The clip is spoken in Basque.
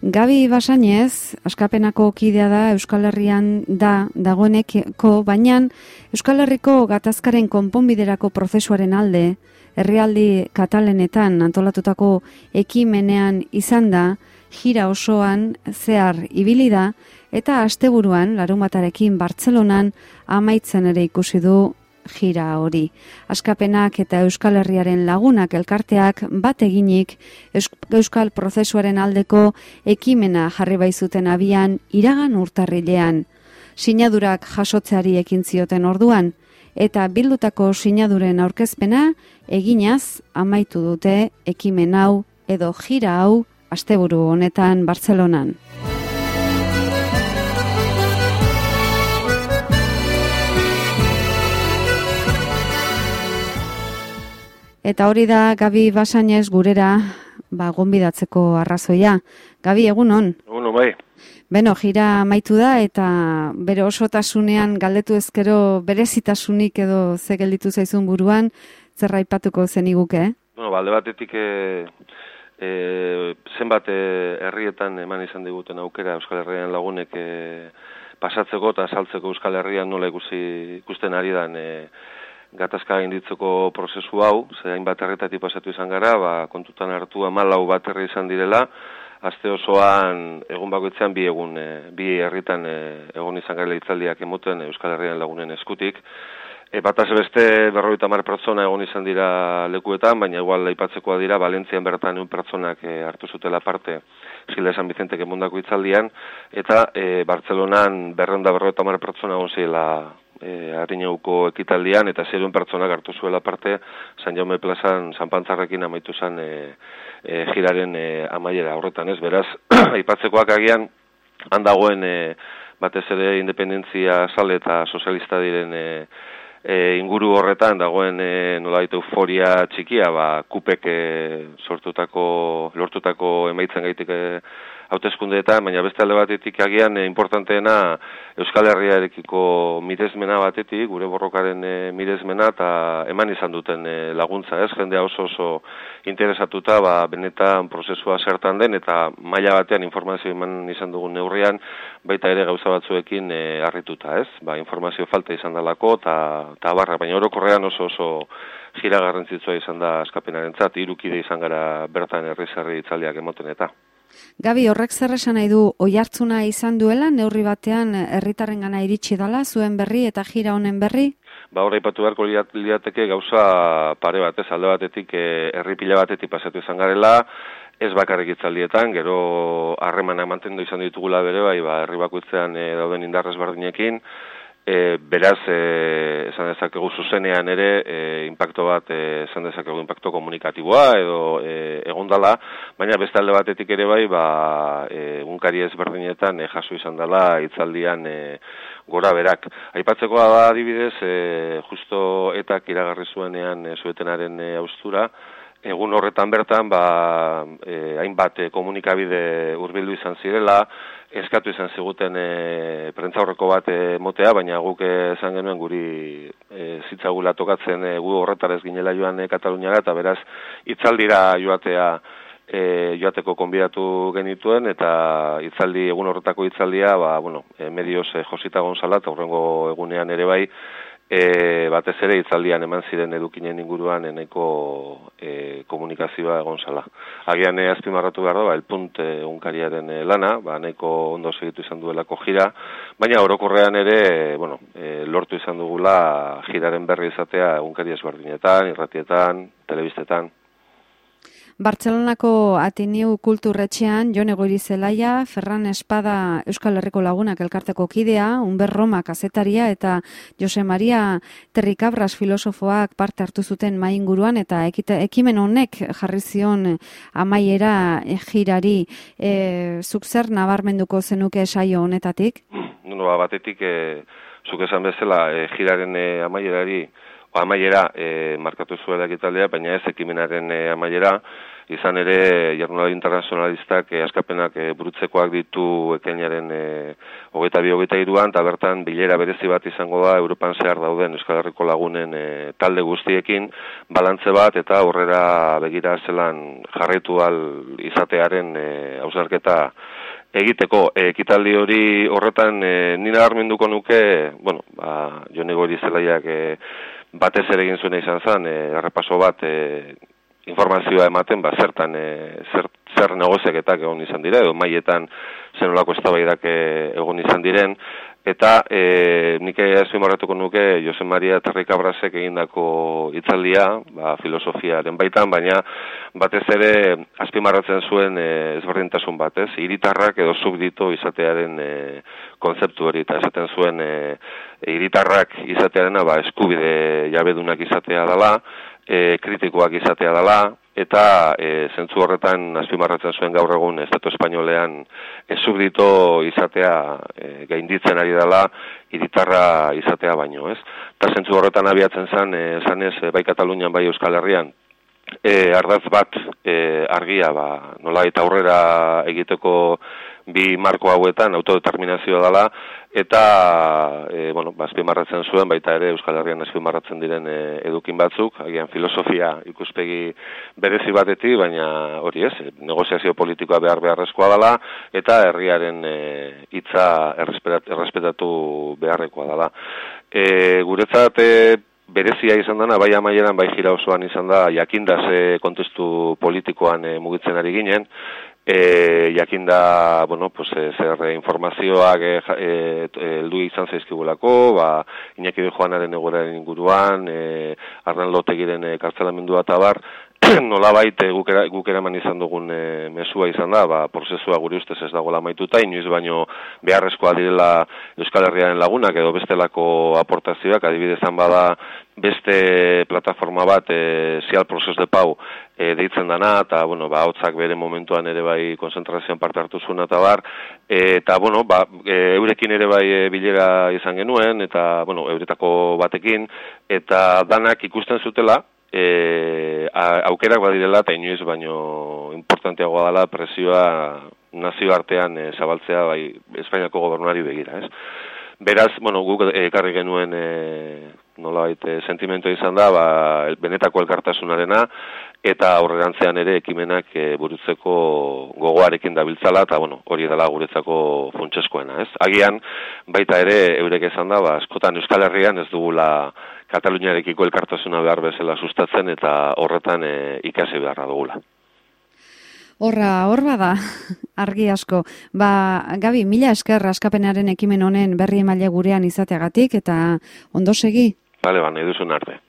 Gabi Basainez, askapenako kidea da Euskal Herrian da dagoeneko, baina Euskal Herriko gatazkaren konponbiderako prozesuaren alde, herrialdi katalenetan antolatutako ekimenean izan da, jira osoan zehar ibili da, eta asteburuan larumatarekin Bartzelonan amaitzen ere ikusi du jira hori. Askapenak eta Euskal Herriaren lagunak elkarteak bat eginik Euskal prozesuaren aldeko ekimena jarri baizuten abian iragan urtarrilean. Sinadurak jasotzeari ekin zioten orduan, eta bildutako sinaduren aurkezpena eginaz amaitu dute ekimen hau edo jira hau asteburu honetan Bartzelonan. Eta hori da Gabi Basainez gurera ba gonbidatzeko arrazoia. Gabi egunon. Egunon bai. Beno, gira amaitu da eta bere osotasunean galdetu ezkero berezitasunik edo ze gelditu zaizun buruan zer aipatuko zeniguke, eh? Bueno, balde batetik e, e, zenbat eh, herrietan eman izan diguten aukera Euskal Herrian lagunek e, pasatzeko eta saltzeko Euskal Herrian nola ikusi ikusten ari dan e, gatazka inditzeko prozesu hau, ze hainbat herretatik pasatu izan gara, ba, kontutan hartu amalau bat herri izan direla, aste osoan egun bakoitzean bi egun, e, bi herritan e, egon izan gara itzaldiak emoten Euskal Herrian lagunen eskutik. E, bataz beste berroita mar pertsona egon izan dira lekuetan, baina igual aipatzekoa dira, Valentzian bertan egun pertsonak e, hartu zutela parte Gila San Vicente kemundako itzaldian, eta e, Bartzelonan berrenda berroita mar pertsona egon zila e, harineuko ekitaldian, eta zeruen pertsonak hartu zuela parte, San Jaume plazan, San Pantzarrekin amaitu zen e, e, giraren e, amaiera horretan ez, beraz, aipatzekoak agian, handagoen e, batez ere independentzia sale eta sozialista diren e, e, inguru horretan dagoen e, nola euforia txikia, ba, kupek e, sortutako, lortutako emaitzen gaitik e, hauteskundeetan, baina beste alde batetik agian e, importanteena Euskal Herriarekiko mirezmena batetik, gure borrokaren e, mirezmena, eta eman izan duten e, laguntza, ez, jendea oso oso interesatuta, ba, benetan prozesua zertan den, eta maila batean informazio eman izan dugun neurrian, baita ere gauza batzuekin e, harrituta, ez, ba, informazio falta izan dalako, eta barra, baina orokorrean oso oso gira garrantzitsua izan da eskapenaren zat, irukide izan gara bertan herri itzaldiak emoten eta. Gabi, horrek zer esan nahi du, oi hartzuna izan duela, neurri batean herritarren gana iritsi dala, zuen berri eta jira honen berri? Ba, horre ipatu beharko liateke gauza pare batez, alde batetik, eh, herri pila batetik pasatu izan garela, ez bakarrik itzaldietan, gero harremana mantendu izan ditugula bere bai, ba, herri bakoitzean e, dauden indarrez bardinekin, E, beraz, e, esan dezakegu zuzenean ere, e, impacto bat, e, esan dezakegu impacto komunikatiboa edo e, egondala, baina beste alde batetik ere bai, ba, e, unkari ezberdinetan e, jaso izan dela itzaldian e, gora berak. Aipatzekoa da adibidez, e, justo etak iragarri zuenean e, zuetenaren e, austura, egun horretan bertan ba, e, hainbat e, komunikabide hurbildu izan zirela, eskatu izan ziguten e, prentza horreko bat e, motea, baina guk esan genuen guri e, zitzagula tokatzen e, gu horretarez ginela joan e, Kataluniara, eta beraz itzaldira joatea e, joateko konbidatu genituen, eta itzaldi, egun horretako itzaldia, ba, bueno, e, medios e, Josita Gonzala, eta horrengo egunean ere bai, e, batez ere itzaldian eman ziren edukinen inguruan eneko e, komunikazioa egon zala. Agian e, azpimarratu behar da, ba, elpunt e, unkariaren e, lana, ba, neko ondo segitu izan duelako jira, baina orokorrean ere, e, bueno, e, lortu izan dugula jiraren berri izatea unkari ezberdinetan, irratietan, telebistetan. Bartzelonako Ateneu kulturretxean, Jone Goiri Zelaia, Ferran Espada Euskal Herriko Lagunak elkarteko kidea, Unber Roma kazetaria eta Jose Maria Terrikabras filosofoak parte hartu zuten mainguruan eta ekite, ekimen honek jarri zion amaiera girari e, zuk zer nabarmenduko zenuke saio honetatik? No, ba, batetik, e, zuk esan bezala, e, giraren e, amaierari amaiera e, markatu zuela ekitaldea, baina ez ekimenaren e, amaiera, izan ere jarnulari internazionalistak e, askapenak e, burutzekoak ditu ekainaren e, hogeita bi hogeita iruan, eta bertan bilera berezi bat izango da Europan zehar dauden Euskal Herriko lagunen e, talde guztiekin. Balantze bat eta aurrera begira zelan jarretu al izatearen e, ausarketa egiteko. Ekitaldi hori horretan e, nina garmenduko nuke, bueno, ba, jone gori zelaiak e, batez ere egin zuena izan zen, e, errepaso bat e, informazioa ematen, ba, zertan, e, zer, zer negoziaketak egon izan dira, edo maietan zenolako eztabaidak e, egon izan diren, Eta e, nik azpimarratuko nuke Jose Maria Terrika Brasek egindako hitzaldia, ba, filosofiaren baitan, baina batez ere azpimarratzen zuen e, ezberdintasun bat, ez? Iritarrak edo subdito izatearen e, konzeptu hori, eta esaten zuen e, iritarrak izatearen ba, eskubide jabedunak izatea dela, e, kritikoak izatea dela, eta e, zentzu horretan azpimarratzen zuen gaur egun Estatu Espainolean esubdito izatea e, gainditzen ari dela iritarra izatea baino, ez? Eta zentzu horretan abiatzen zen, e, esan ez, bai Katalunian, bai Euskal Herrian, e, ardaz bat e, argia, ba, nola eta aurrera egiteko bi marko hauetan autodeterminazioa dela eta e, bueno, azpimarratzen zuen baita ere Euskal Herrian azpimarratzen diren e, edukin batzuk, agian filosofia ikuspegi berezi batetik, baina hori ez, negoziazio politikoa behar beharrezkoa dela eta herriaren e, hitza errespetatu beharrekoa dela. E, guretzat e, berezia izan dana, bai amaieran, bai jira osoan izan da, jakindaz e, kontestu politikoan e, mugitzen ari ginen, e, jakinda, bueno, pues, e, zer informazioak e, e, eldu izan zaizkigulako, ba, Iñaki de Joanaren egoraren inguruan, e, Arnan Lotegiren e, kartzelamendua eta bar, nola baite gukera, gukera man izan dugun e, mesua izan da, ba, prozesua guri ustez ez dagoela maituta, inoiz baino beharrezkoa direla Euskal Herriaren lagunak edo bestelako aportazioak, adibidezan bada beste plataforma bat, e, Zial Prozes de Pau, e, deitzen dana, eta, bueno, ba, hotzak bere momentuan ere bai konzentrazioan parte hartu zuen eta bar, e, eta, bueno, ba, e, eurekin ere bai e, bilera izan genuen, eta, bueno, euretako batekin, eta danak ikusten zutela, e, aukerak badirela, eta inoiz baino importanteagoa dela presioa nazio artean e, zabaltzea bai Espainiako gobernuari begira, ez? Beraz, bueno, guk ekarri genuen e, nola baite sentimento izan da, ba, benetako elkartasunarena, eta aurrerantzean ere ekimenak e, burutzeko gogoarekin dabiltzala, eta bueno, hori dela guretzako funtseskoena, ez? Agian, baita ere, eurek esan da, ba, eskotan Euskal Herrian ez dugula Kataluniarekiko elkartasuna behar bezala sustatzen, eta horretan e, ikasi beharra dugula. Horra, hor bada, argi asko. Ba, Gabi, mila esker askapenaren ekimen honen berri emaile gurean izateagatik, eta ondo segi? Bale, ba, nahi duzun arte.